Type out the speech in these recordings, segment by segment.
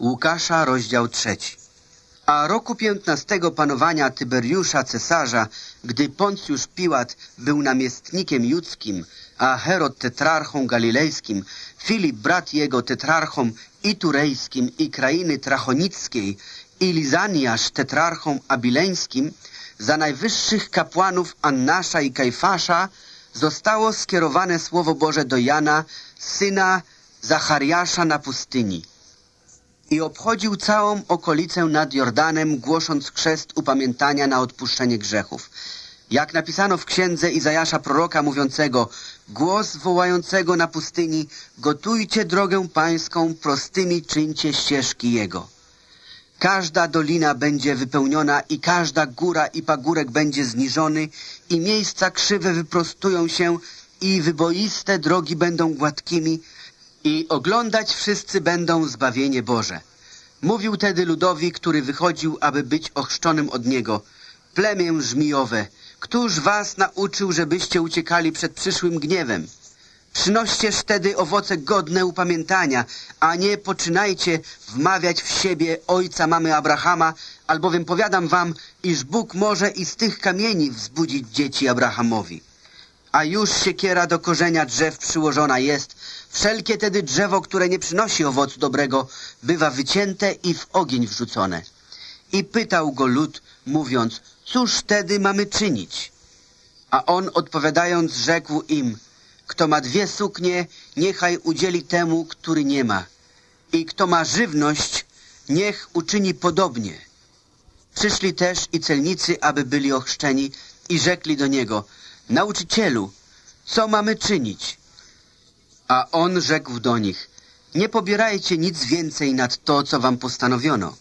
Łukasza, rozdział trzeci. A roku piętnastego panowania Tyberiusza cesarza, gdy Poncjusz Piłat był namiestnikiem judzkim, a Herod tetrarchą galilejskim, Filip brat jego tetrarchą i turejskim i krainy trachonickiej i Lizaniasz tetrarchą abileńskim, za najwyższych kapłanów Annasza i Kajfasza zostało skierowane Słowo Boże do Jana, syna Zachariasza na pustyni. I obchodził całą okolicę nad Jordanem, głosząc chrzest upamiętania na odpuszczenie grzechów. Jak napisano w księdze Izajasza proroka mówiącego Głos wołającego na pustyni Gotujcie drogę pańską, prostymi czyńcie ścieżki Jego. Każda dolina będzie wypełniona i każda góra i pagórek będzie zniżony i miejsca krzywe wyprostują się i wyboiste drogi będą gładkimi i oglądać wszyscy będą zbawienie Boże. Mówił tedy ludowi, który wychodził, aby być ochrzczonym od niego. Plemię żmijowe, któż was nauczył, żebyście uciekali przed przyszłym gniewem? Przynoście wtedy owoce godne upamiętania, a nie poczynajcie wmawiać w siebie ojca mamy Abrahama, albowiem powiadam wam, iż Bóg może i z tych kamieni wzbudzić dzieci Abrahamowi. A już siekiera do korzenia drzew przyłożona jest, wszelkie tedy drzewo, które nie przynosi owocu dobrego, bywa wycięte i w ogień wrzucone. I pytał go lud, mówiąc, cóż wtedy mamy czynić? A on odpowiadając rzekł im, kto ma dwie suknie, niechaj udzieli temu, który nie ma. I kto ma żywność, niech uczyni podobnie. Przyszli też i celnicy, aby byli ochrzczeni i rzekli do niego, nauczycielu, co mamy czynić? A on rzekł do nich, nie pobierajcie nic więcej nad to, co wam postanowiono.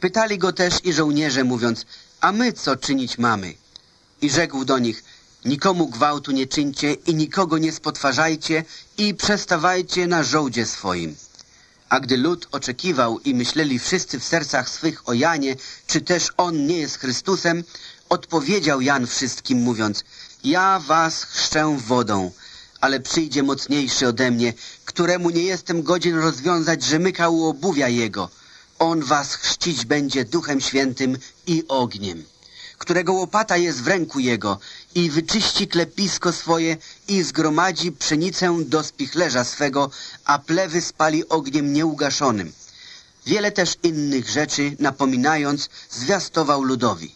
Pytali go też i żołnierze, mówiąc, a my co czynić mamy? I rzekł do nich, nikomu gwałtu nie czyńcie i nikogo nie spotwarzajcie i przestawajcie na żołdzie swoim. A gdy lud oczekiwał i myśleli wszyscy w sercach swych o Janie, czy też on nie jest Chrystusem, odpowiedział Jan wszystkim, mówiąc, ja was chrzczę wodą, ale przyjdzie mocniejszy ode mnie, któremu nie jestem godzien rozwiązać rzemyka u obuwia jego. On was chrzcić będzie Duchem Świętym i ogniem, którego łopata jest w ręku jego i wyczyści klepisko swoje i zgromadzi pszenicę do spichlerza swego, a plewy spali ogniem nieugaszonym. Wiele też innych rzeczy, napominając, zwiastował ludowi.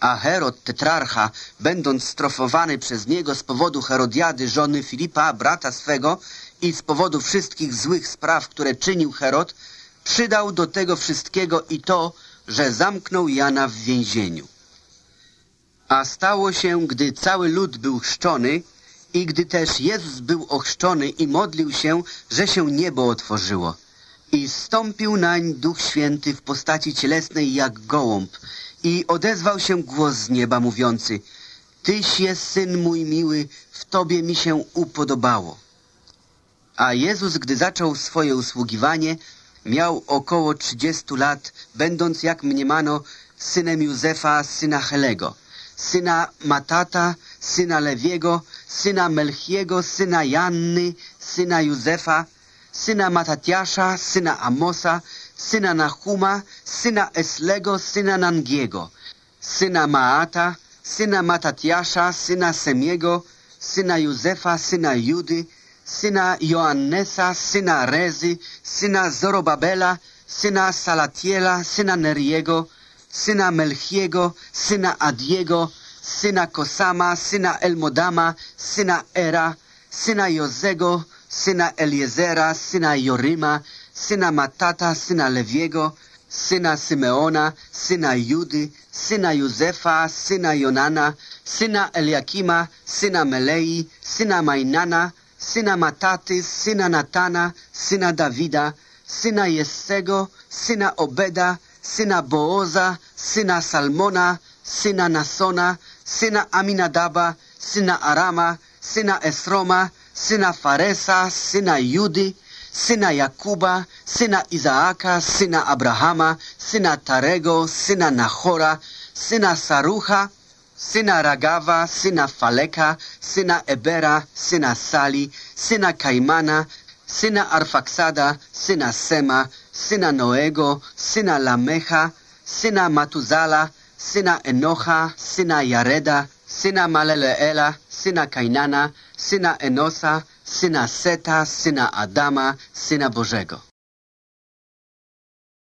A Herod, tetrarcha, będąc strofowany przez niego z powodu Herodiady, żony Filipa, brata swego, i z powodu wszystkich złych spraw, które czynił Herod, przydał do tego wszystkiego i to, że zamknął Jana w więzieniu. A stało się, gdy cały lud był chrzczony i gdy też Jezus był ochrzczony i modlił się, że się niebo otworzyło. I stąpił nań Duch Święty w postaci cielesnej jak gołąb i odezwał się głos z nieba mówiący Tyś jest Syn mój miły, w Tobie mi się upodobało. A Jezus, gdy zaczął swoje usługiwanie, miał około trzydziestu lat, będąc, jak mniemano, synem Józefa, syna Helego, syna Matata, syna Lewiego, syna Melchiego, syna Janny, syna Józefa, syna Matatiasza, syna Amosa, syna Nahuma, syna Eslego, syna Nangiego, syna Maata, syna Matatiasza, syna Semiego, syna Józefa, syna Judy, syna Joannesa, syna Rezy, syna Zorobabela, syna Salatiela, syna Neriego, syna Melchiego, syna Adiego, syna Kosama, syna Elmodama, syna Era, syna Jozego, syna Eliezera, syna Joryma, syna Matata, syna Lewiego, syna Symeona, syna Judy, syna Józefa, syna Jonana, syna Eliakima, syna Melei, syna Majnana, syna Mataty, syna Natana, syna Dawida, syna Jessego, syna Obeda, syna Booza, syna Salmona, syna Nasona, syna Aminadaba, syna Arama, syna Esroma, syna Faresa, syna Judy, syna Jakuba, syna Izaaka, syna Abrahama, syna Tarego, syna Nachora, syna Sarucha, syna Ragawa, syna Faleka, syna Ebera, syna Sali, syna Kaimana, syna Arfaksada, syna Sema, syna Noego, syna Lamecha, syna Matuzala, syna Enocha, syna Jareda, syna Maleleela, syna Kainana, syna Enosa, syna Seta, syna Adama, syna Bożego.